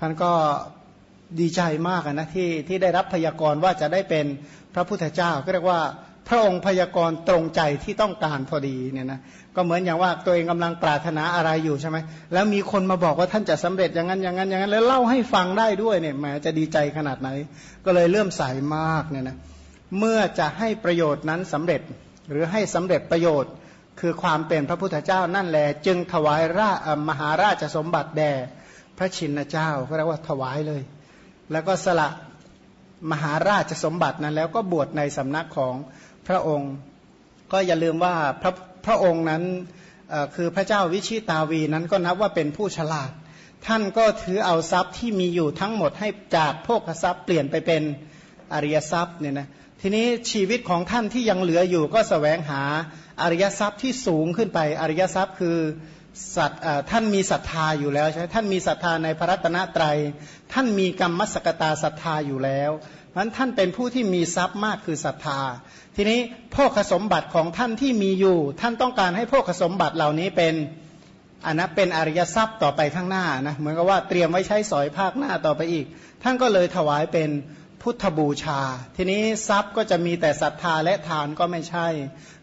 ท่านก็ดีใจมากนะที่ที่ได้รับพยากรณ์ว่าจะได้เป็นพระพุทธเจ้าก็เรียกว่าพระองค์พยากรณ์ตรงใจที่ต้องการพอดีเนี่ยนะก็เหมือนอย่างว่าตัวเองกำลังปรารถนาอะไรอยู่ใช่ไหมแล้วมีคนมาบอกว่าท่านจะสำเร็จอย่างนั้นอย่างนั้นอย่างนั้น แล้วเล่าให้ฟังได้ด้วยเนี่ยแหมจะดีใจขนาดไหน ก็เลยเลื่อมใสามากเนี่ยนะเมื่อจะให้ประโยชน์นั้นสำเร็จหรือให้สำเร็จประโยชน์ คือความเป็นพระพุทธเจ้านั่นแหละจึงถวายรามหาราชสมบัติแด่ พระชินเจ้าก็เรียกว่าถวายเลย แล้วก็สละมหาราชสมบัตินั้น แล้วก็บวชในสำนักของพระองค์ ก็อย่าลืมว่าพระพระองค์นั้นคือพระเจ้าวิชิตาวีนั้นก็นับว่าเป็นผู้ฉลาด ท่านก็ถือเอาทรัพย์ที่มีอยู่ทั้งหมดให้จากโภคทรัพย์เปลี่ยนไปเป็นอริยทรัพย์เนี่ยนะทีนี้ชีวิตของท่านที่ยังเหลืออยู่ก็สแสวงหาอริยทรัพย์ที่สูงขึ้นไปอริยทรัพย์คือ สัตท่านมีศรัทธาอยู่แล้วใช่ไหมท่านมีศรัทธาในพระรัตนตรัย ท่านมีกรรมมัสกตาศรัทธาอยู่แล้วนั้นท่านเป็นผู้ที่มีทรัพย์มากคือศรัทธา ทีนี้พ่อขสมบัติของท่านที่มีอยู่ ท่านต้องการให้พ่อขสมบัติเหล่านี้เป็นอันนะเป็นอริยทรัพย์ต่อไปข้างหน้านะเหมือนกับว่าเตรียมไว้ใช้สอยภาคหน้าต่อไปอีก ท่านก็เลยถวายเป็น พุทธบูชา ทีนี้ทรัพย์ก็จะมีแต่ศรัทธาและทานก็ไม่ใช่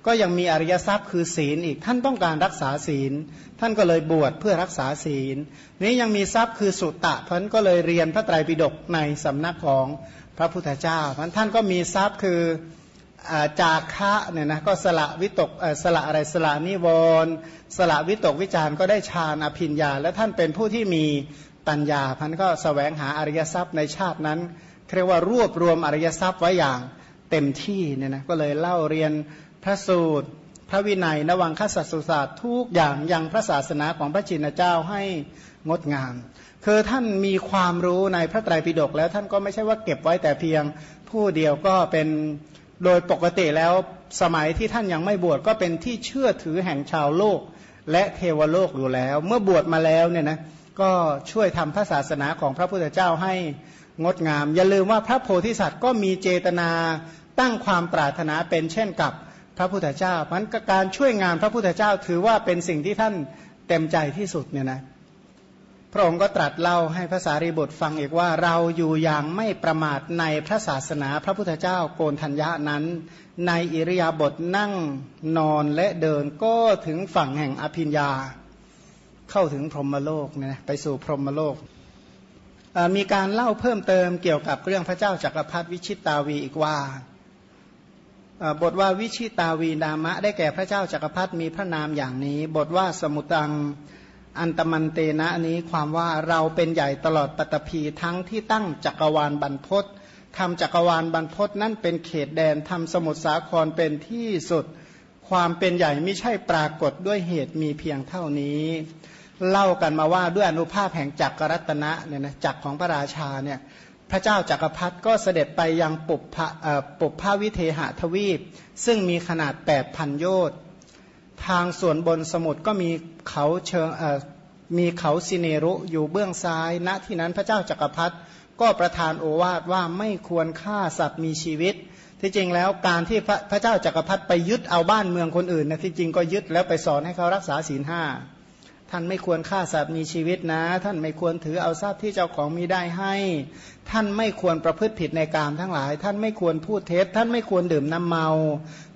ก็ยังมีอริยทรัพย์คือศีลอีกท่านต้องการรักษาศีล ท่านก็เลยบวชเพื่อรักษาศีล นี้ยังมีทรัพย์คือสุตตะท่านก็เลยเรียนพระไตรปิฎกในสำนักของพระพุทธเจ้าท่านท่านก็มีทรัพย์คือจาคะเนี่ยนะก็สละวิตกสละอะไรสละนิวรณ์สละวิตกวิจารก็ได้ฌานอภิญญา และท่านเป็นผู้ที่มีปัญญาพันก็สแสวงหาอริยทรัพย์ในชาตินั้น เรียกว่ารวบรวมอริยทรัพย์ไว้อย่างเต็มที่เนี่ยนะก็เลยเล่าเรียนพระสูตร พระวินัยนวังคสัสุศาสตร์ทุกอย่างยังพระศาสนาของพระจินเจ้าให้งดงาม คือท่านมีความรู้ในพระไตรปิฎกแล้วท่านก็ไม่ใช่ว่าเก็บไว้แต่เพียงผู้เดียวก็เป็นโดยปกติแล้วสมัยที่ท่านยังไม่บวชก็เป็นที่เชื่อถือแห่งชาวโลก และเทวโลกอยู่แล้ว เมื่อบวชมาแล้วเนี่ยนะก็ช่วยทำพระศาสนาของพระพุทธเจ้าให้ งดงาม อย่าลืมว่าพระโพธิสัตว์ก็มีเจตนาตั้งความปรารถนาเป็นเช่นกับพระพุทธเจ้าเพราะการช่วยงานพระพุทธเจ้าถือว่าเป็นสิ่งที่ท่านเต็มใจที่สุดเนี่ยนะพระองค์ก็ตรัสเล่าให้ภาษารีบุตรฟังอีกว่าเราอยู่อย่างไม่ประมาทในพระศาสนาพระพุทธเจ้าโกนธัญญานั้น ในอิริยาบถนั่งนอนและเดินก็ถึงฝั่งแห่งอภิญญา เข้าถึงพรหมโลกเนี่ยนะไปสู่พรหมโลก มีการเล่าเพิ่มเติมเกี่ยวกับเรื่องพระเจ้าจักรพรรดิวิชิตาวีอีกว่าบทว่าวิชิตาวีนามะ ได้แก่พระเจ้าจักรพรรดิมีพระนามอย่างนี้ บทว่าสมุตังอันตมันเตนะนี้ความว่าเราเป็นใหญ่ตลอดปัตภีทั้งที่ตั้งจักรวาลบรรพศทำจักรวาลบรรพศนั่นเป็นเขตแดนทำสมุทรสาครเป็นที่สุด ความเป็นใหญ่ไม่ใช่ปรากฏด้วยเหตุมีเพียงเท่านี้ เล่ากันมาว่าด้วยอนุภาพแห่งจักรรัตนะเนี่ยนะจักรของพระราชาเนี่ยพระเจ้าจักรพรรดิก็เสด็จไปยังปุบพะปุพาวิเทหทวีป ซึ่งมีขนาดแปดพันโยชน์ทางส่วนบนสมุทรก็มีเขาเชิงมีเขาสิเนรุอยู่เบื้องซ้าย ณที่นั้นพระเจ้าจักรพรรดิก็ประทานโอวาทว่าไม่ควรฆ่าสัตว์มีชีวิต ที่จริงแล้วการที่พระพระเจ้าจักรพรรดิไปยึดเอาบ้านเมืองคนอื่นนะที่จริงก็ยึดแล้วไปสอนให้เขารักษาศีลห้า ท่านไม่ควรฆ่าสัตว์มีชีวิตนะ ท่านไม่ควรถือเอาทรัพย์ที่เจ้าของมีได้ให้ ท่านไม่ควรประพฤติผิดในการทั้งหลาย ท่านไม่ควรพูดเท็จ ท่านไม่ควรดื่มน้ำเมา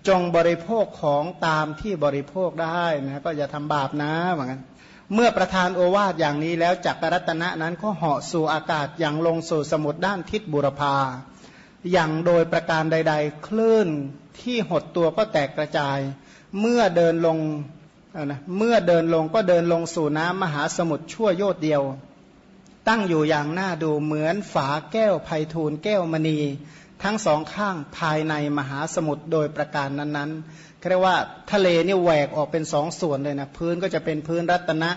จงบริโภคของตามที่บริโภคได้นะก็อย่าทำบาปนะเหมือนกันเมื่อประธานโอวาทอย่างนี้แล้วจักรรัตนะนั้นก็เหาะสู่อากาศอย่างลงสู่สมุทรด้านทิศบุรพาอย่างโดยประการใด ๆ คลื่นที่หดตัวก็แตกกระจาย เมื่อเดินลง นะเมื่อเดินลงก็เดินลงสู่น้ำมหาสมุทรชั่วโยดเดียว ตั้งอยู่อย่างน่าดูเหมือนฝาแก้วไพทูลแก้วมณี ทั้งสองข้างภายในมหาสมุทรโดยประการนั้นๆเรียกว่าทะเลนี่แหวกออกเป็นสองส่วนเลยนะพื้นก็จะเป็นพื้นรัตนะ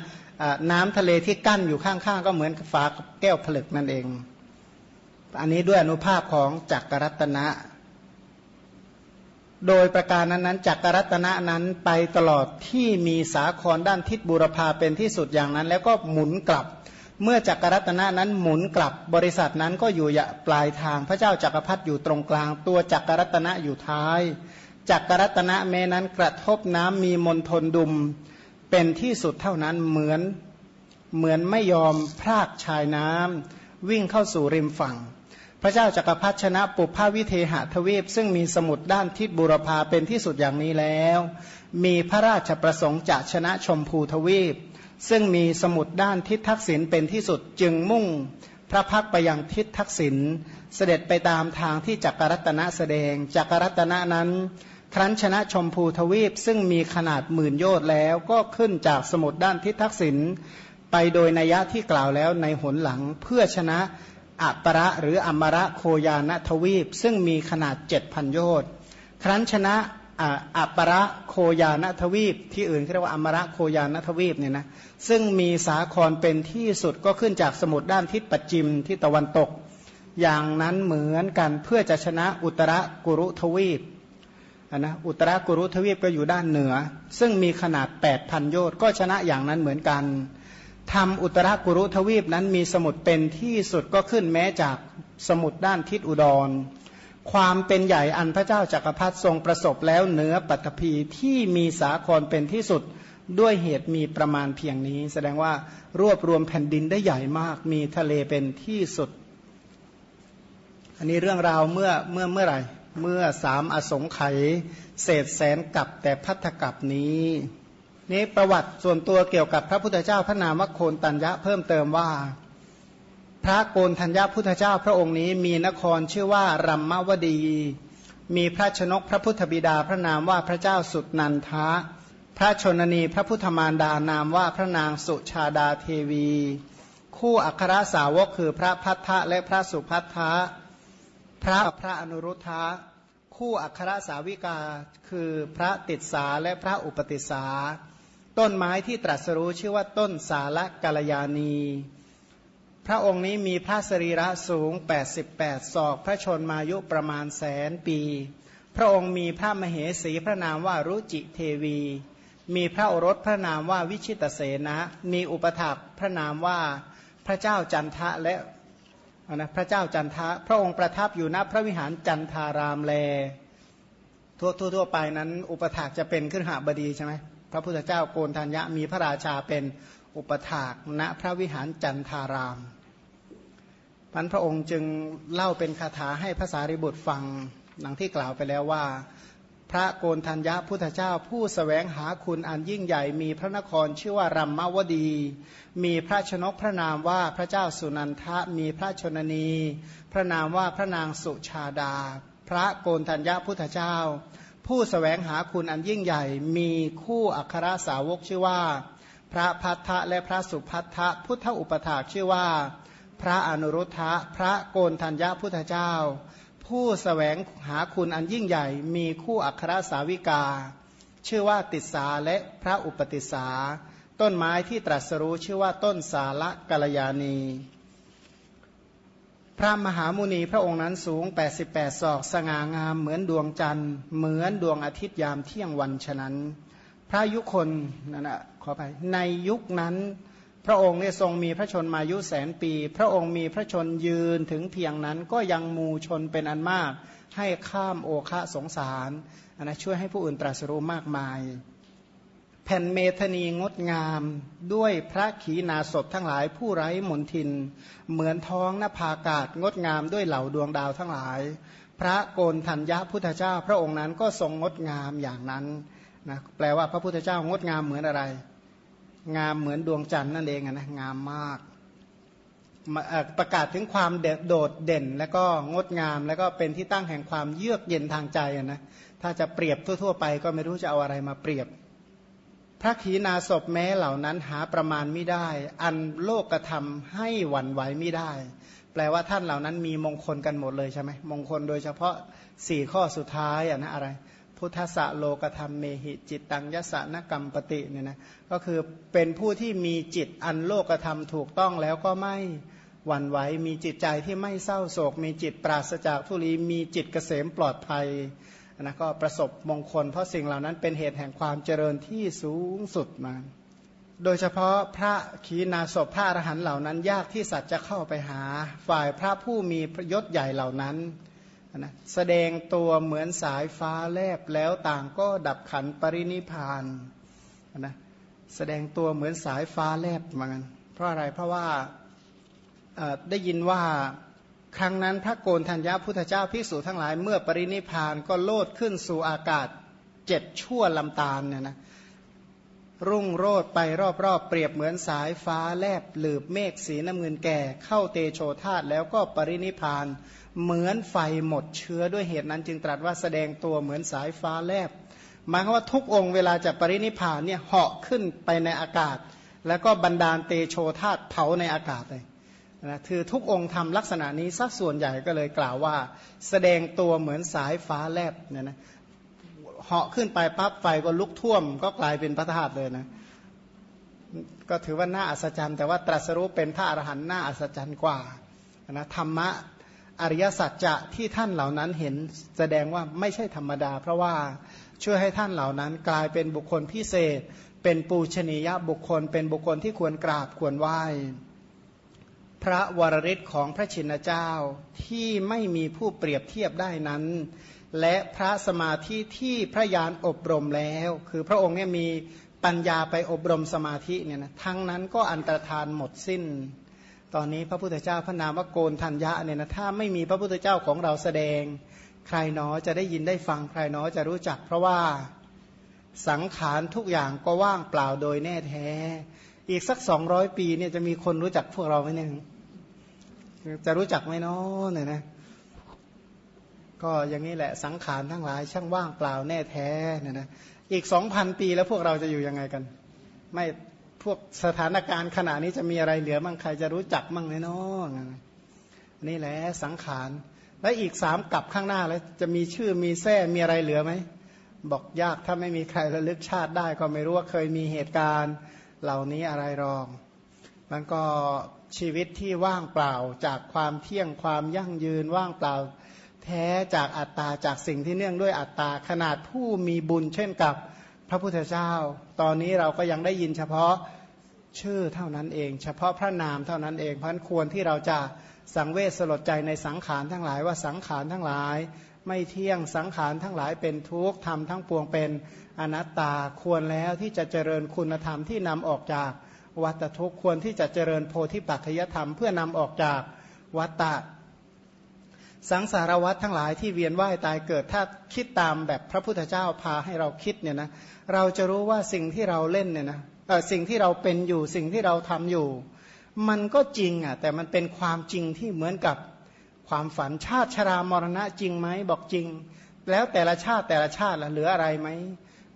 น้ำทะเลที่กั้นอยู่ข้างๆ ก็เหมือนฝาแก้วผลึกนั่นเอง อันนี้ด้วยอนุภาพของจักรรัตนะ โดยประการนั้นๆจักรรัตนะนั้นไปตลอดที่มีสาครด้านทิศบุรพาเป็นที่สุดอย่างนั้น แล้วก็หมุนกลับ เมื่อจักรรัตนะนั้นหมุนกลับบริษัทนั้นก็อยู่ปลายทางพระเจ้าจักรพรรดิอยู่ตรงกลาง ตัวจักรรัตนะอยู่ท้ายจักรรัตนะแม้นั้นกระทบน้ำมีมนทนดุมเป็นที่สุดเท่านั้นเหมือนเหมือนไม่ยอมพรากชายน้ำวิ่งเข้าสู่ริมฝั่ง พระเจ้าจักรพรรดิชนะปุพพวิเทหทวีป ซึ่งมีสมุดด้านทิศบุรพาเป็นที่สุดอย่างนี้แล้ว มีพระราชประสงค์จะชนะชมพูทวีป ซึ่งมีสมุดด้านทิศทักษิณเป็นที่สุดจึงมุ่งพระพักไปยังทิศทักษิณเสด็จไปตามทางที่จักรรัตนะแสดงจักรรัตนะนั้น ครั้นชนะชมพูทวีป ซึ่งมีขนาดหมื่นโยชน์แล้วก็ขึ้นจากสมุดด้านทิศทักษิณไปโดยนัยยะที่กล่าวแล้วในหนหลังเพื่อชนะ อัประหรืออมระโคยานทวีป ซึ่งมีขนาดเจ็ดพันโยชน์ครั้นชนะอัประโคยานทวีป ที่อื่นเรียกว่าอมระโคยานทวีปเนี่ยนะซึ่งมีสาครเป็นที่สุดก็ขึ้นจากสมุดด้านทิศปัจจิมที่ตะวันตก อย่างนั้นเหมือนกันเพื่อจะชนะอุตรกุรุทวีปนะอุตรากุรุทวีปก็อยู่ด้านเหนือ ซึ่งมีขนาด 8,000 โยชน์ก็ชนะอย่างนั้นเหมือนกัน ทำอุตรากุรุทวีปนั้นมีสมุดเป็นที่สุดก็ขึ้นแม้จากสมุดด้านทิศอุดร ความเป็นใหญ่อันพระเจ้าจากักรพรรดิทรงประสบแล้วเหนือปัตภีที่มีสาครเป็นที่สุดด้วยเหตุมีประมาณเพียงนี้ แสดงว่ารวบรวมแผ่นดินได้ใหญ่มาก มีทะเลเป็นที่สุด อันนี้เรื่องราวเมื่อเมื่อเมื่อไหร่ เมื่อสามอสงไขยเศษแสนกับแต่พัทธกับนี้ นี้ประวัติส่วนตัวเกี่ยวกับพระพุทธเจ้าพระนามวโคนตัญญะเพิ่มเติมว่า พระโกนธัญญาพุทธเจ้าพระองค์นี้มีนครชื่อว่ารัมมวดี มีพระชนกพระพุทธบิดาพระนามว่าพระเจ้าสุดนันทะ พระชนนีพระพุทธมารดานามว่าพระนางสุชาดาเทวี คู่อัครสาวกคือพระพัทธะและพระสุพัทธะพระพระอนุรุทธะคู่อัครสาวิกาคือพระติดสาและพระอุปติสา ต้นไม้ที่ตรัสรู้ชื่อว่าต้นสาละกัลยาณีพระองค์นี้มีพระสรีระสูง 88 ศอก พระชนมายุประมาณแสนปี พระองค์มีพระมเหสีพระนามว่ารุจิเทวี มีพระโอรสพระนามว่าวิชิตเสนะ มีอุปถักพระนามว่าพระเจ้าจันทะและนะพระเจ้าจันทะ พระองค์ประทับอยู่ณพระวิหารจันทารามแล ทั่วทั่วไปนั้น อุปถากจะเป็นขึ้นหาบดีใช่ไหม พระพุทธเจ้าโกนธัญญะมีพระราชาเป็นอุปถากณพระวิหารจันทารามพันพระองค์จึงเล่าเป็นคาถาให้ภาษาริบุตรฟังหลังที่กล่าวไปแล้วว่า พระโกนธัญญาพุทธเจ้าผู้สแสวงหาคุณอันยิ่งใหญ่ มีพระนครชื่อว่ารัมมาวดี มีพระชนกพระนามว่าพระเจ้าสุนันทะมีพระชนนี พระนามว่าพระนางสุชาดา พระโกนธัญญาพุทธเจ้า ผู้สแสวงหาคุณอันยิ่งใหญ่ มีคู่อัครสาวกชื่อว่า พระพัทธะและพระสุพัทธะพุทธอุปถาชื่อว่า พระอนุรุทธะพระโกนธัญญาพุทธเจ้า ผู้สแสวงหาคุณอันยิ่งใหญ่ มีคู่อัครสาวิกา ชื่อว่าติสาและพระอุปติสา ต้นไม้ที่ตรัสรู้ชื่อว่าต้นสาละกัลยาณี พระมหามุนีพระองค์นั้นสูง 88 ศอก สง่างามเหมือนดวงจันทร์ เหมือนดวงอาทิตย์ยามเที่ยงวันฉะนั้น พระยุคนนั่นนะขอไปในยุคนั้น พระองค์เนี่ยทรงมีพระชนมายุแสนปี พระองค์มีพระชนยืนถึงเพียงนั้นก็ยังมูชนเป็นอันมาก ให้ข้ามโอคะสงสารนนะช่วยให้ผู้อื่นตรัสรู้มากมาย แผ่นเมธนีงดงามด้วยพระขีณาสพทั้งหลายผู้ไร้มนทิน เหมือนท้องนภาอากาศงดงามด้วยเหล่าดวงดาวทั้งหลาย พระโกนธัญญาพุทธเจ้า พระองค์นั้นก็ทรงงดงามอย่างนั้นนะแปลว่าพระพุทธเจ้างดงามเหมือนอะไร งามเหมือนดวงจันทร์นั่นเองนะงามมาก ประกาศถึงความโดดเด่น และก็งดงาม แล้วก็เป็นที่ตั้งแห่งความเยือกเย็นทางใจนะถ้าจะเปรียบทั่ว ๆ ไปก็ไม่รู้จะเอาอะไรมาเปรียบ พระขีณาสพแม้เหล่านั้นหาประมาณไม่ได้ อันโลกกระทำให้หวั่นไหวไม่ได้ แปลว่าท่านเหล่านั้นมีมงคลกันหมดเลยใช่ไหมมงคลโดยเฉพาะสี่ข้อสุดท้ายอะนะอะไร พุทธะโลกธรรมเมหิจิตตังยสะนกรรมปติเนี่ยนะก็คือเป็นผู้ที่มีจิตอันโลกธรรมถูกต้องแล้วก็ไม่หวั่นไหวมีจิตใจที่ไม่เศร้าโศก มีจิตปราศจากทุลีมีจิตเกษมปลอดภัย นะก็ประสบมงคล เพราะสิ่งเหล่านั้นเป็นเหตุแห่งความเจริญที่สูงสุดมา โดยเฉพาะพระขีณาสพพระอรหันต์เหล่านั้น ยากที่สัตว์จะเข้าไปหา ฝ่ายพระผู้มีพระยศใหญ่เหล่านั้นนะแสดงตัวเหมือนสายฟ้าแลบแล้วต่างก็ดับขันปรินิพานนะแสดงตัวเหมือนสายฟ้าแลบเหมือนกันราะอะไรเพราะว่าได้ยินว่า ครั้งนั้นพระโกนธัญญาพุทธเจ้าพิสูจทั้งหลายเมื่อปรินิพานก็โลดขึ้นสู่อากาศเจ็ดชั่วลำตาลเนี่ยนะรุ่งโรดไปรอบๆ เปรียบเหมือนสายฟ้าแลบหลืบเมฆสีน้ำเงินแก่เข้าเตโชธาตแล้วก็ปรินิพานเหมือนไฟหมดเชื้อด้วยเหตุนั้นจึงตรัสว่าแสดงตัวเหมือนสายฟ้าแลบหมายความว่าทุกองค์เวลาจะปรินิพานเนี่ยเหาะขึ้นไปในอากาศ แล้วก็บันดาลเตโชธาตเผาในอากาศเลย นะคือทุกองค์ทำลักษณะนี้สักส่วนใหญ่ก็เลยกล่าวว่า แสดงตัวเหมือนสายฟ้าแลบเนี่ยนะเหาะขึ้นไปปั๊บไฟก็ลุกท่วม ก็กลายเป็นพระธาตุเลยนะก็ถือว่าน่าอัศจรรย์ แต่ว่าตรัสรู้เป็นพระอรหันต์น่าอัศจรรย์กว่านะธรรมะอริยสัจจะที่ท่านเหล่านั้นเห็นแสดงว่าไม่ใช่ธรรมดา เพราะว่าช่วยให้ท่านเหล่านั้นกลายเป็นบุคคลพิเศษ เป็นปูชนียบุคคล เป็นบุคคลที่ควรกราบควรไหว้ พระวรริศของพระชินเจ้าที่ไม่มีผู้เปรียบเทียบได้นั้น และพระสมาธิที่พระยานอบรมแล้ว คือพระองค์เนี่ยมีปัญญาไปอบรมสมาธิเนี่ยนะทั้งนั้นก็อันตรธานหมดสิ้น ตอนนี้พระพุทธเจ้าพระนามว่าโกนทัญญะเนี่ยนะถ้าไม่มีพระพุทธเจ้าของเราแสดง ใครเนอจะได้ยินได้ฟังใครเนอจะรู้จัก เพราะว่าสังขารทุกอย่างก็ว่างเปล่าโดยแน่แท้ อีกสักสองร้อยปีเนี่ยจะมีคนรู้จักพวกเราไหมเนี่ย จะรู้จักไหมเนาะเนี่ยนะ ก็อย่างนี้แหละสังขารทั้งหลาย ช่างว่างเปล่าแน่แท้เนี่ยนะอีกสองพันปีแล้วพวกเราจะอยู่ยังไงกัน ไม่พวกสถานการณ์ขณะนี้จะมีอะไรเหลือมั่งใครจะรู้จักมั่งไหมน้อนี่แหละสังขารและอีกสามกลับข้างหน้าแล้วจะมีชื่อมีแท้มีอะไรเหลือไหมบอกยากถ้าไม่มีใครระลึกชาติได้ก็ไม่รู้ว่าเคยมีเหตุการณ์เหล่านี้อะไรรอง มันก็ ชีวิตที่ว่างเปล่าจากความเที่ยงความยั่งยืนว่างเปล่า แท้จากอัตตาจากสิ่งที่เนื่องด้วยอัตตาขนาดผู้มีบุญเช่นกับพระพุทธเจ้า ตอนนี้เราก็ยังได้ยินเฉพาะชื่อเท่านั้นเอง เฉพาะพระนามเท่านั้นเองเพราะนั้นควรที่เราจะสังเวชสลดใจในสังขารทั้งหลายว่าสังขารทั้งหลาย ไม่เที่ยงสังขารทั้งหลายเป็นทุกข์ทำทั้งปวงเป็นอนัตตาควรแล้วที่จะเจริญคุณธรรมที่นำออกจาก วัตทุกควรที่จะเจริญโพธิปัจจยธรรมเพื่อนำออกจากวัตตะ สังสารวัตทั้งหลายที่เวียนว่ายตายเกิดถ้าคิดตามแบบพระพุทธเจ้าพาให้เราคิดเนี่ยนะเราจะรู้ว่าสิ่งที่เราเล่นเนี่ยนะสิ่งที่เราเป็นอยู่สิ่งที่เราทำอยู่ มันก็จริงอะแต่มันเป็นความจริงที่เหมือนกับความฝันชาติชรามรณะจริงไหมบอกจริง แล้วแต่ละชาติแต่ละชาติละเหลืออะไรไหม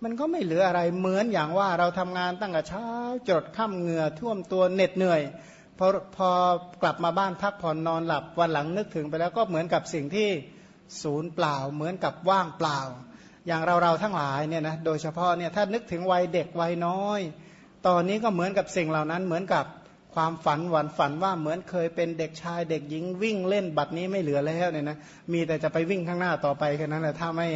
มันก็ไม่เหลืออะไรเหมือนอย่างว่าเราทำงานตั้งแต่เช้าจดค่ำเหงื่อท่วมตัวเหน็ดเหนื่อยพอพอกลับมาบ้านพักผ่อนนอนหลับวันหลังนึกถึงไปแล้วก็เหมือนกับสิ่งที่ศูนย์เปล่า เหมือนกับว่างเปล่า อย่างเราเราทั้งหลายเนี่ยนะโดยเฉพาะเนี่ยถ้านึกถึงวัยเด็กวัยน้อย ตอนนี้ก็เหมือนกับสิ่งเหล่านั้นเหมือนกับ ความฝันหวันฝันว่าเหมือนเคยเป็นเด็กชายเด็กหญิงวิ่งเล่นบัดนี้ไม่เหลือแล้วเนี่ยนะมีแต่จะไปวิ่งข้างหน้าต่อไปแค่นั้นแหละถ้าไม่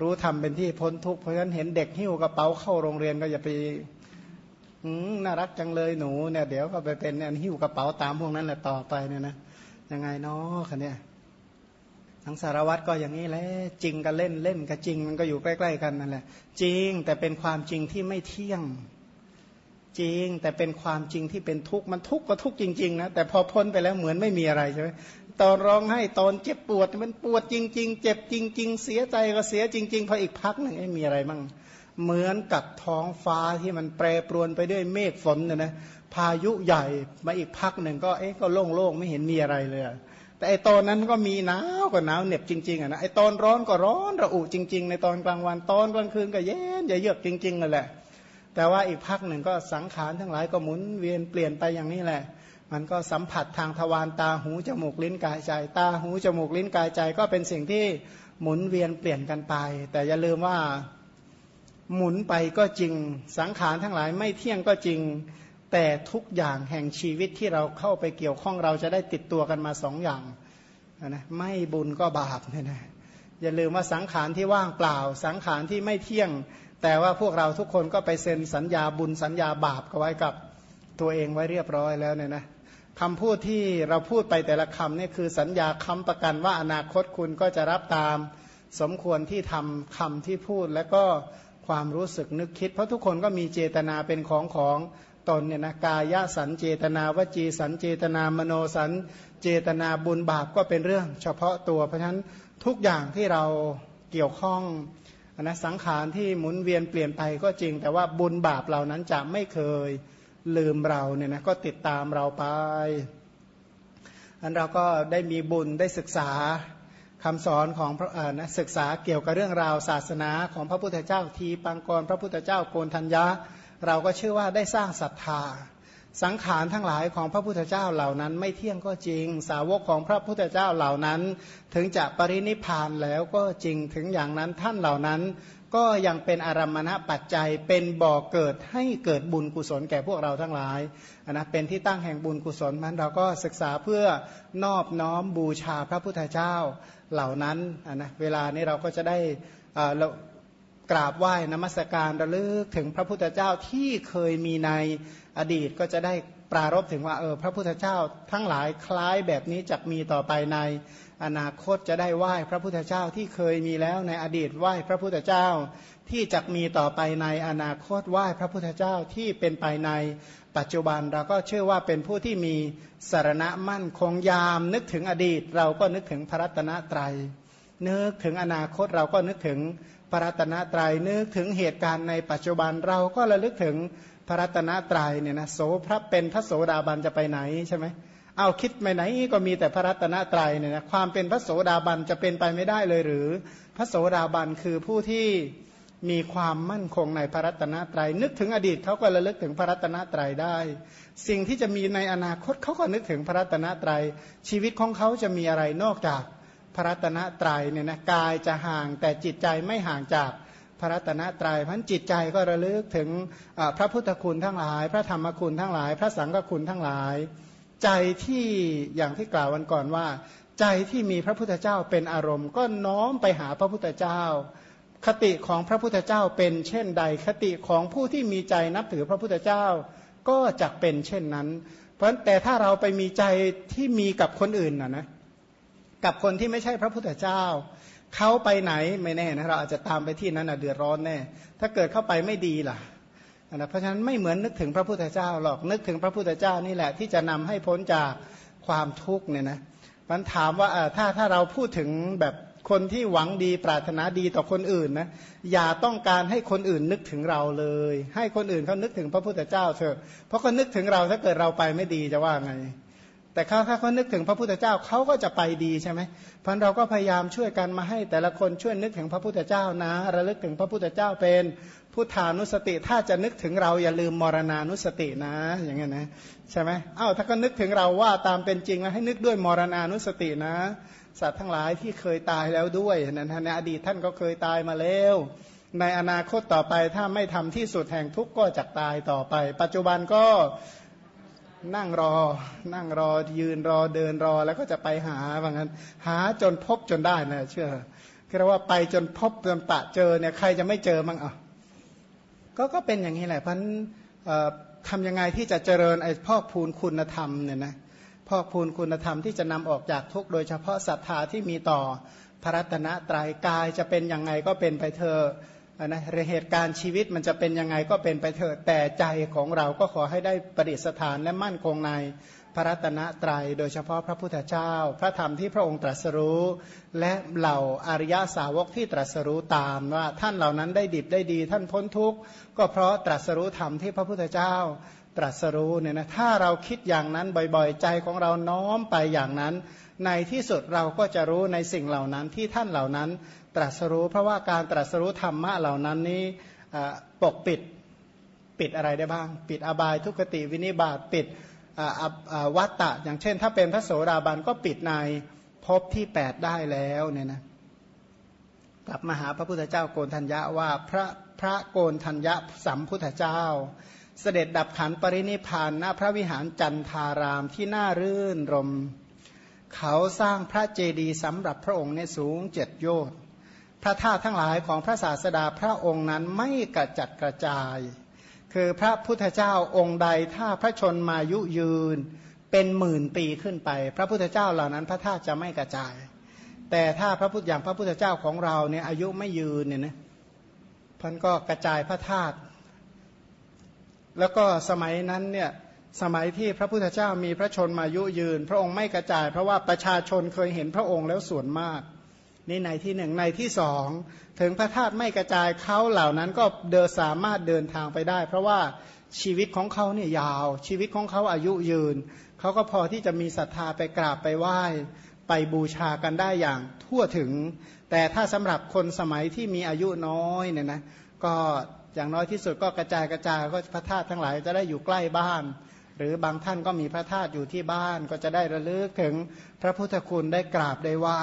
รู้ทำเป็นที่พ้นทุกข์เพราะฉะนั้นเห็นเด็กหิ้วกระเป๋าเข้าโรงเรียนก็อย่าไปน่ารักจังเลยหนูเนี่ยเดี๋ยวก็ไปเป็นอันหิ้วกระเป๋าตามพวกนั้นแหละต่อไปเนี่ยนะยังไงเนาะคันเนี่ยทั้งสารวัตรก็อย่างนี้แหละจริงกับเล่นเล่นกับจริงมันก็อยู่ใกล้ ๆ กันนั่นแหละ จริงแต่เป็นความจริงที่ไม่เที่ยง จริง แต่เป็นความจริงที่เป็นทุกข์มันทุกข์ก็ทุกข์จริงๆนะแต่พอพ้นไปแล้วเหมือนไม่มีอะไรใช่ไหมตอนร้องให้ตอนเจ็บปวดมันปวดจริง ๆ เจ็บจริง ๆ เสียใจก็เสียจริงๆพออีกพักหนึ่งไม่มีอะไรมั่งเหมือนกับท้องฟ้าที่มันแปรปรวนไปด้วยเมฆฝนเนี่ยนะพายุใหญ่มาอีกพักหนึ่งก็เอ๊ะก็โล่งๆไม่เห็นมีอะไรเลยแต่ไอตอนนั้นก็มีหนาวก็หนาวเหน็บจริงๆอะนะไอตอนร้อนก็ร้อนระอุจริง ๆ ในตอนกลางวันตอนกลางคืนก็เย็นเยือกจริงๆนั่นแหละ แต่ว่าอีกพักหนึ่งก็สังขารทั้งหลายก็หมุนเวียนเปลี่ยนไปอย่างนี้แหละ มันก็สัมผัสทางทวารตาหูจมูกลิ้นกายใจ ตาหูจมูกลิ้นกายใจ ก็เป็นสิ่งที่หมุนเวียนเปลี่ยนกันไป แต่อย่าลืมว่าหมุนไปก็จริง สังขารทั้งหลายไม่เที่ยงก็จริง แต่ทุกอย่างแห่งชีวิตที่เราเข้าไปเกี่ยวข้องเราจะได้ติดตัวกันมาสองอย่างนะไม่บุญก็บาปเนี่ยนะอย่าลืมว่าสังขารที่ว่างเปล่า สังขารที่ไม่เที่ยง แต่ว่าพวกเราทุกคนก็ไปเซ็นสัญญาบุญสัญญาบาปกันไว้กับตัวเองไว้เรียบร้อยแล้วเนี่ยนะคำพูดที่เราพูดไปแต่ละคำนี่คือสัญญาค้ำประกันว่าอนาคตคุณก็จะรับตามสมควรที่ทำคำที่พูดแล้วก็ความรู้สึกนึกคิด เพราะทุกคนก็มีเจตนาเป็นของของตนเนี่ยนะกายสันเจตนาวจีสันเจตนามโนสันเจตนาบุญบาปก็เป็นเรื่อง เฉพาะตัวเพราะฉะนั้นทุกอย่างที่เราเกี่ยวข้อง นะสังขารที่หมุนเวียนเปลี่ยนไปก็จริง แต่ว่าบุญบาปเหล่านั้นจะไม่เคยลืมเราเนี่ยนะก็ติดตามเราไปอันเราก็ได้มีบุญได้ศึกษาคำสอนของพระนะศึกษาเกี่ยวกับเรื่องราวศาสนาของพระพุทธเจ้าทีปังกร พระพุทธเจ้าโกนทัญญะเราก็เชื่อว่าได้สร้างศรัทธา สังขารทั้งหลายของพระพุทธเจ้าเหล่านั้น ไม่เที่ยงก็จริง สาวกของพระพุทธเจ้าเหล่านั้น ถึงจะปรินิพานแล้วก็จริงถึงอย่างนั้นท่านเหล่านั้น ก็ยังเป็นอารัมณปัจจัยเป็นบ่อเกิดให้เกิดบุญกุศลแก่พวกเราทั้งหลายนะเป็นที่ตั้งแห่งบุญกุศลมันเราก็ศึกษาเพื่อนอบน้อมบูชาพระพุทธเจ้าเหล่านั้นนะเวลานี้เราก็จะได้เรา กราบไหว้นมัสการระลึกถึงพระพุทธเจ้าที่เคยมีในอดีตก็จะได้ปรารบถึงว่าเออพระพุทธเจ้าทั้งหลายคล้ายแบบนี้จะมีต่อไปในอนาคตจะได้ไหว้พระพุทธเจ้าที่เคยมีแล้วในอดีตไหว้พระพุทธเจ้าที่จะมีต่อไปในอนาคตไหว้พระพุทธเจ้าที่เป็นไปในปัจจุบันเราก็เชื่อว่าเป็นผู้ที่มีสารณะมั่นคงยาม นึกถึงอดีตเราก็นึกถึงพระรัตนตรัยนึกถึงอนาคตเราก็นึกถึง พระรัตนตรยัยนึกถึงเหตุการณ์ในปัจจุบันเราก็ระลึกถึงพระรัตนตรัยเนี่ยนะโสพระเป็นพระโสดาบันจะไปไหนใช่ไหมเอาคิดไปไหนก็มีแต่พระรัตนตรัยเนี่ยนะความเป็นพระโสดาบันจะเป็นไปไม่ได้เลยหรือ พระโสดาบันคือผู้ที่มีความมั่นคงในพระรัตนตรยัยนึกถึงอดีตเขาก็ระลึกถึงพระรัตนตรัยได้ สิ่งที่จะมีในอนาคตเขาก็นึกถึงพระรัตนตรยัยชีวิตของเขาจะมีอะไรนอกจาก ระรัตนตรัยเนี่ยนะกายจะห่างแต่จิตใจไม่ห่างจากพระรัตนตรยัยพันจิตใจก็ระลึกถึงพระพุทธคุณทั้งหลาย พระธรรมคุณทั้งหลาย พระสังฆคุณทั้งหลาย ใจที่อย่างที่กล่าววันก่อนว่า ใจที่มีพระพุทธเจ้าเป็นอารมณ์ ก็น้อมไปหาพระพุทธเจ้า คติของพระพุทธเจ้าเป็นเช่นใด คติของผู้ที่มีใจนับถือพระพุทธเจ้าก็จะเป็นเช่นนั้น เพราะแต่ถ้าเราไปมีใจที่มีกับคนอื่นนะนะ กับคนที่ไม่ใช่พระพุทธเจ้าเขาไปไหนไม่แน่นะเราอาจจะตามไปที่นั้นเดือดร้อนแน่ ถ้าเกิดเข้าไปไม่ดีล่ะนะเพราะฉะนั้นไม่เหมือนนึกถึงพระพุทธเจ้าหรอกนึกถึงพระพุทธเจ้านี่แหละที่จะนำให้พ้นจากความทุกข์เนี่ยนะมันถามว่าถ้าถ้าเราพูดถึงแบบคนที่หวังดีปรารถนาดีต่อคนอื่นนะอย่าต้องการให้คนอื่นนึกถึงเราเลย ให้คนอื่นเขานึกถึงพระพุทธเจ้าเถอะเพราะเขานึกถึงเราถ้าเกิดเราไปไม่ดีจะว่าไง แต่เขาถ้าเขานึกถึงพระพุทธเจ้าเขาก็จะไปดีใช่ไหมพันเราก็พยายามช่วยกันมาให้แต่ละคนช่วยนึกถึงพระพุทธเจ้านะ ระลึกถึงพระพุทธเจ้าเป็นพุทธานุสติ ถ้าจะนึกถึงเราอย่าลืมมรณานุสตินะ อย่างเงี้ยนะใช่ไหมอ้าวถ้าก็นึกถึงเราว่าตามเป็นจริงแล้วให้นึกด้วยมรณานุสตินะ สัตว์ทั้งหลายที่เคยตายแล้วด้วยนั้นในอดีตท่านก็เคยตายมาแล้วในอนาคตต่อไปถ้าไม่ทำที่สุดแห่งทุกข์ก็จะตายต่อไป ปัจจุบันก็ นั่งรอ นั่งรอยืนรอเดินรอแล้วก็จะไปหาว่างั้น หาจนพบจนได้นะเชื่อคือว่าไปจนพบจนปะเจอเนี่ยใครจะไม่เจอมั้งอะก็ก็เป็นอย่างนี้แหละพันทำยังไงที่จะเจริญไอ้พอกพูนคุณธรรมเนี่ยนะพอกพูนคุณธรรมที่จะนำออกจากทุกโดยเฉพาะศรัทธาที่มีต่อพระรัตนตรายกายจะเป็นยังไงก็เป็นไปเธอ นะเหตุการณ์ชีวิตมันจะเป็นยังไงก็เป็นไปเถอะแต่ใจของเราก็ขอให้ได้ประดิษฐานและมั่นคงในพระรัตนตรยัย โดยเฉพาะพระพุทธเจ้า พระธรรมที่พระองค์ตรัสรู้ และเหล่าอริยสาวกที่ตรัสรู้ตามว่าท่านเหล่านั้นได้ดิบได้ดี ท่านพ้นทุกข์ก็เพราะตรัสรู้ธรรมที่พระพุทธเจ้าตรัสรู้เนี่ยนะถ้าเราคิดอย่างนั้นบ่อยๆ ใจของเราน้อมไปอย่างนั้น ในที่สุดเราก็จะรู้ในสิ่งเหล่านั้นที่ท่านเหล่านั้น ตรัสรู้ เพราะว่าการตรัสรู้ธรรมะเหล่านั้นนี้ปกปิดปิดอะไรได้บ้าง ปิดอบายทุกติวินิบาตปิดวัตตะ อย่างเช่น ถ้าเป็นพระโสดาบันก็ปิดในภพที่ 8 ได้แล้วเนี่ยนะกลับมาหาพระพุทธเจ้าโกนทัญญะว่าพระพระโกนทัญญะสัมพุทธเจ้า เสด็จดับขันปรินิพานณพระวิหารจันทารามที่น่ารื่นรม เขาสร้างพระเจดีย์สำหรับพระองค์ในสูงเจ็ดโยชน์ พระธาตุทั้งหลายของพระศาสดาพระองค์นั้นไม่กระจัดกระจาย คือพระพุทธเจ้าองค์ใดถ้าพระชนมายุยืนเป็นหมื่นปีขึ้นไป พระพุทธเจ้าเหล่านั้นพระธาตุจะไม่กระจาย แต่ถ้าพระพุทธอย่างพระพุทธเจ้าของเราเนี่ยอายุไม่ยืนเนี่ยนะพันก็กระจายพระธาตุแล้วก็สมัยนั้นเนี่ยสมัยที่พระพุทธเจ้ามีพระชนมายุยืน พระองค์ไม่กระจาย เพราะว่าประชาชนเคยเห็นพระองค์แล้วส่วนมาก นี่ในที่หนึ่งในที่สองถึงพระธาตุไม่กระจายเขาเหล่านั้นก็เดินสามารถเดินทางไปได้ เพราะว่าชีวิตของเขาเนี่ยยาว ชีวิตของเขาอายุยืนเขาก็พอที่จะมีศรัทธาไปกราบไปไหว้ไปบูชากันได้อย่างทั่วถึง แต่ถ้าสำหรับคนสมัยที่มีอายุน้อยเนี่ยนะก็อย่างน้อยที่สุดก็กระจายกระจายก็พระธาตุทั้งหลายจะได้อยู่ใกล้บ้าน หรือบางท่านก็มีพระธาตุอยู่ที่บ้านก็จะได้ระลึกถึงพระพุทธคุณได้กราบได้ไหว้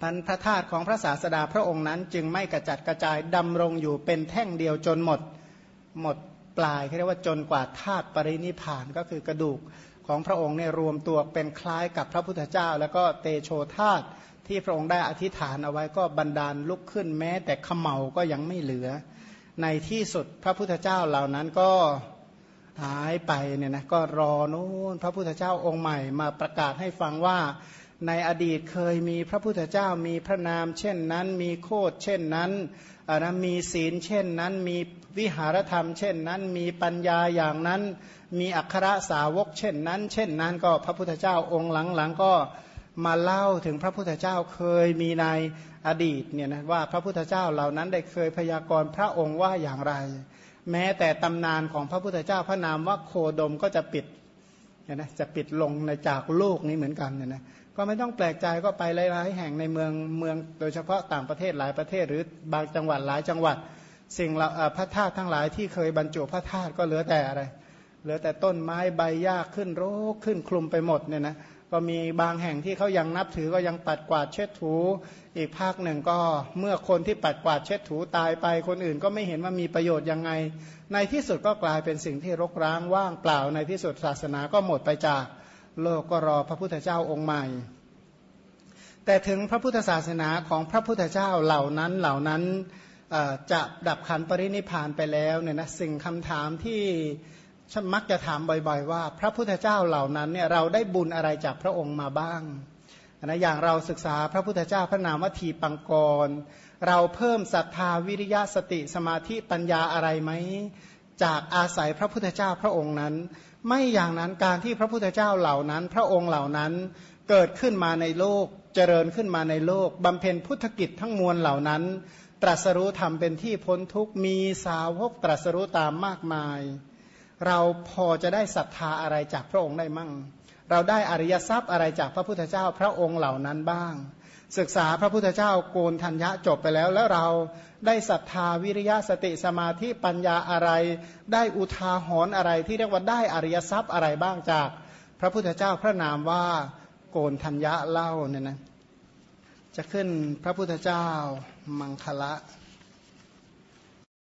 พันพระธาตุของพระศาสดาพระองค์นั้น จึงไม่กระจัดกระจายดำรงอยู่เป็นแท่งเดียวจนหมดหมดปลายเรียกว่าจนกว่าธาตุปรินิพานก็คือกระดูกของพระองค์เนี่ยรวมตัวเป็นคล้ายกับพระพุทธเจ้า แล้วก็เตโชธาตุที่พระองค์ได้อธิษฐานเอาไว้ก็บันดาลลุกขึ้นแม้ แต่ขมเหาก็ยังไม่เหลือ ในที่สุดพระพุทธเจ้าเหล่านั้นก็หายไปเนี่ยนะก็รอนู้นพระพุทธเจ้าองค์ใหม่มาประกาศให้ฟังว่า ในอดีตเคยมีพระพุทธเจ้ามีพระนาม เช่นนั้น มีโคดเช่นนั้นนะมีศีลเช่นนั้น มีวิหารธรรม เช่นนั้น มีปัญญาอย่างนั้น มีอัครสาวกเช่นนั้น เช่นนั้นก็พระพุทธเจ้าองค์หลังๆก็มาเล่าถึงพระพุทธเจ้าเคยมีในอดีตเนี่ยนะว่าพระพุทธเจ้าเหล่านั้นได้เคยพยากรณ์พระองค์ว่าอย่างไร แม้แต่ตำนานของพระพุทธเจ้าพระนามว่าโคดมก็จะปิดนะจะปิดลงในจากโลกนี้เหมือนกันเนี่ยนะ ก็ไม่ต้องแปลกใจก็ไปหลายๆแห่งในเมืองเมืองโดยเฉพาะต่างประเทศหลายประเทศ หรือบางจังหวัดหลายจังหวัด สิ่งพระธาตุทั้งหลายที่เคยบรรจุพระธาตุก็เหลือแต่อะไร เหลือแต่ต้นไม้ใบหญ้าขึ้นโรคขึ้นคลุมไปหมดเนี่ยนะก็มีบางแห่งที่เขายังนับถือก็ยังปัดกวาดเช็ดถู อีกภาคหนึ่งก็เมื่อคนที่ปัดกวาดเช็ดถูตายไปคนอื่นก็ไม่เห็นว่ามีประโยชน์ยังไง ในที่สุดก็กลายเป็นสิ่งที่รกร้างว่างเปล่าในที่สุดศาสนาก็หมดไปจาก โลกก็รอพระพุทธเจ้าองค์ใหม่ แต่ถึงพระพุทธศาสนาของพระพุทธเจ้าเหล่านั้นเหล่านั้นจะดับขันปรินิพานไปแล้วเนี่ยนะสิ่งคำถามที่ฉันมักจะถามบ่อย ๆ ว่า พระพุทธเจ้าเหล่านั้นเนี่ยเราได้บุญอะไรจากพระองค์มาบ้างนะอย่างเราศึกษาพระพุทธเจ้าพระนามวัตถีปังกร เราเพิ่มศรัทธาวิริยะสติสมาธิปัญญาอะไรไหม จากอาศัยพระพุทธเจ้าพระองค์นั้น ไม่อย่างนั้นการที่พระพุทธเจ้าเหล่านั้น พระองค์เหล่านั้นเกิดขึ้นมาในโลก เจริญขึ้นมาในโลกบำเพ็ญพุทธกิจทั้งมวลเหล่านั้น ตรัสรู้ธรรมเป็นที่พ้นทุกมีสาวกตรัสรู้ตามมากมาย เราพอจะได้ศรัทธาอะไรจากพระองค์ได้มั่ง เราได้อริยทรัพย์อะไรจากพระพุทธเจ้าพระองค์เหล่านั้นบ้าง ศึกษาพระพุทธเจ้าโกนธัญญะจบไปแล้ว แล้วเราได้ศรัทธาวิริยะสติสมาธิปัญญาอะไร ได้อุทาหรณ์อะไรที่เรียกว่าได้อริยทรัพย์อะไรบ้างจากพระพุทธเจ้าพระนามว่าโกนธัญญะเล่าเนี่ยนะจะขึ้นพระพุทธเจ้ามังคละ